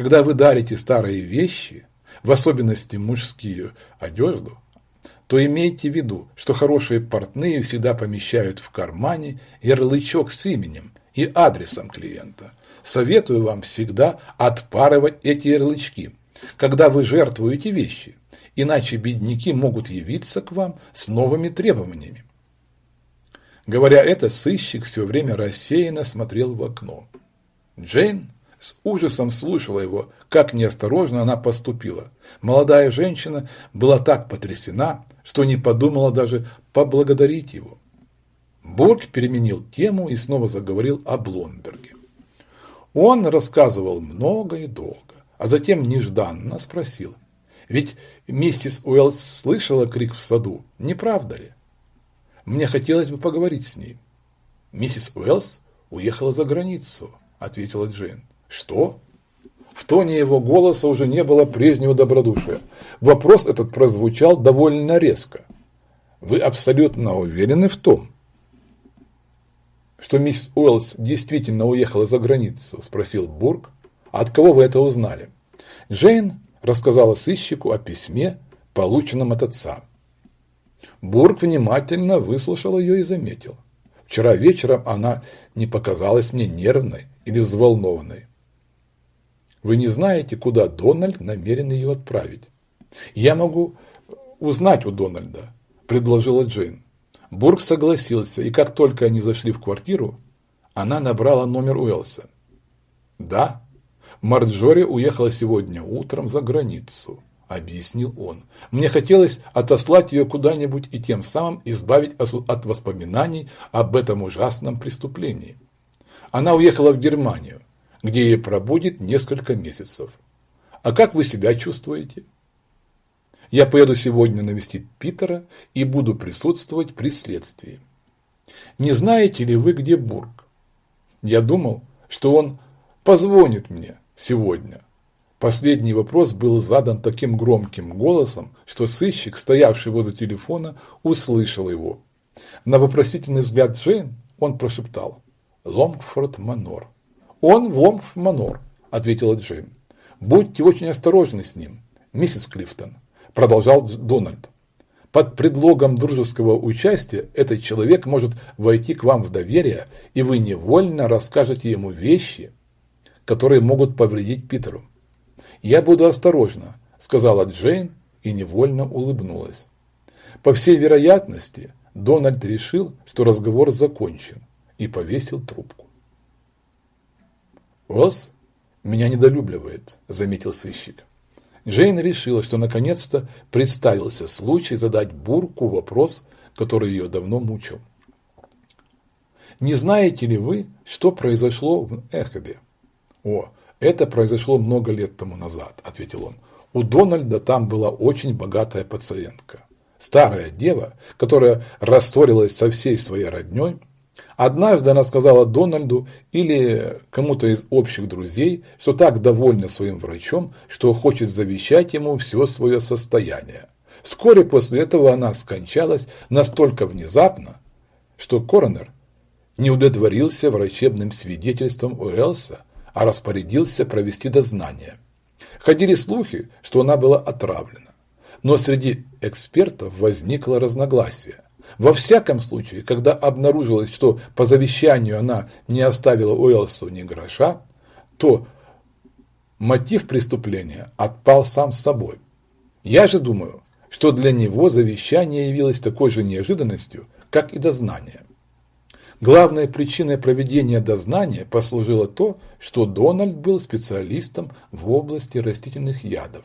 Когда вы дарите старые вещи, в особенности мужские одежду, то имейте в виду, что хорошие портные всегда помещают в кармане ярлычок с именем и адресом клиента. Советую вам всегда отпарывать эти ярлычки, когда вы жертвуете вещи, иначе бедняки могут явиться к вам с новыми требованиями. Говоря это, сыщик все время рассеянно смотрел в окно. Джейн с ужасом слушала его, как неосторожно она поступила. Молодая женщина была так потрясена, что не подумала даже поблагодарить его. Борг переменил тему и снова заговорил о Бломберге. Он рассказывал много и долго, а затем нежданно спросил. Ведь миссис Уэллс слышала крик в саду, не правда ли? Мне хотелось бы поговорить с ней. Миссис Уэллс уехала за границу, ответила Джейн. Что? В тоне его голоса уже не было прежнего добродушия. Вопрос этот прозвучал довольно резко. Вы абсолютно уверены в том, что мисс Уэллс действительно уехала за границу? Спросил Бург. От кого вы это узнали? Джейн рассказала сыщику о письме, полученном от отца. Бург внимательно выслушал ее и заметил. Вчера вечером она не показалась мне нервной или взволнованной. Вы не знаете, куда Дональд намерен ее отправить. Я могу узнать у Дональда, предложила Джейн. Бург согласился, и как только они зашли в квартиру, она набрала номер Уэлса. Да, Марджори уехала сегодня утром за границу, объяснил он. Мне хотелось отослать ее куда-нибудь и тем самым избавить от воспоминаний об этом ужасном преступлении. Она уехала в Германию где ей пробудет несколько месяцев. А как вы себя чувствуете? Я поеду сегодня навестить Питера и буду присутствовать при следствии. Не знаете ли вы, где Бург? Я думал, что он позвонит мне сегодня. Последний вопрос был задан таким громким голосом, что сыщик, стоявший возле телефона, услышал его. На вопросительный взгляд Джейн он прошептал «Лонгфорд Манор». «Он в Лонгф-Манор», – ответила Джим. «Будьте очень осторожны с ним, миссис Клифтон», – продолжал Дональд. «Под предлогом дружеского участия этот человек может войти к вам в доверие, и вы невольно расскажете ему вещи, которые могут повредить Питеру». «Я буду осторожна», – сказала Джейн и невольно улыбнулась. По всей вероятности, Дональд решил, что разговор закончен, и повесил трубку. «Росс меня недолюбливает», – заметил сыщик. Джейн решила, что наконец-то представился случай задать Бурку вопрос, который ее давно мучил. «Не знаете ли вы, что произошло в Эхобе?» «О, это произошло много лет тому назад», – ответил он. «У Дональда там была очень богатая пациентка. Старая дева, которая растворилась со всей своей родней Однажды она сказала Дональду или кому-то из общих друзей, что так довольна своим врачом, что хочет завещать ему все свое состояние. Вскоре после этого она скончалась настолько внезапно, что коронер не удовлетворился врачебным свидетельством Уэлса, а распорядился провести дознание. Ходили слухи, что она была отравлена. Но среди экспертов возникло разногласие. Во всяком случае, когда обнаружилось, что по завещанию она не оставила Уэлсу ни гроша, то мотив преступления отпал сам собой. Я же думаю, что для него завещание явилось такой же неожиданностью, как и дознание. Главной причиной проведения дознания послужило то, что Дональд был специалистом в области растительных ядов.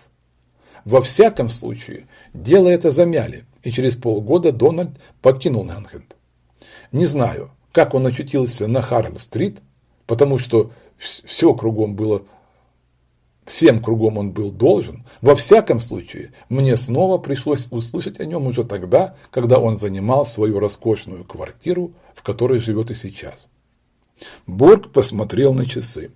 Во всяком случае, дело это замяли, и через полгода Дональд покинул Нанхенд. Не знаю, как он очутился на Харрелл-стрит, потому что все кругом было, всем кругом он был должен. Во всяком случае, мне снова пришлось услышать о нем уже тогда, когда он занимал свою роскошную квартиру, в которой живет и сейчас. Борг посмотрел на часы.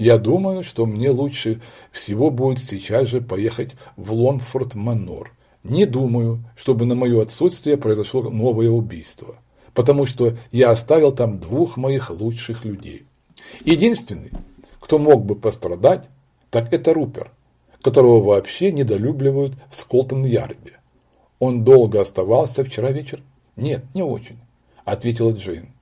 Я думаю, что мне лучше всего будет сейчас же поехать в Лонфорд-Манор не думаю, чтобы на мое отсутствие произошло новое убийство, потому что я оставил там двух моих лучших людей. Единственный, кто мог бы пострадать, Так это Рупер, которого вообще недолюбливают в Сколтон-Ярде. Он долго оставался вчера вечером? Нет, не очень, ответила Джейн.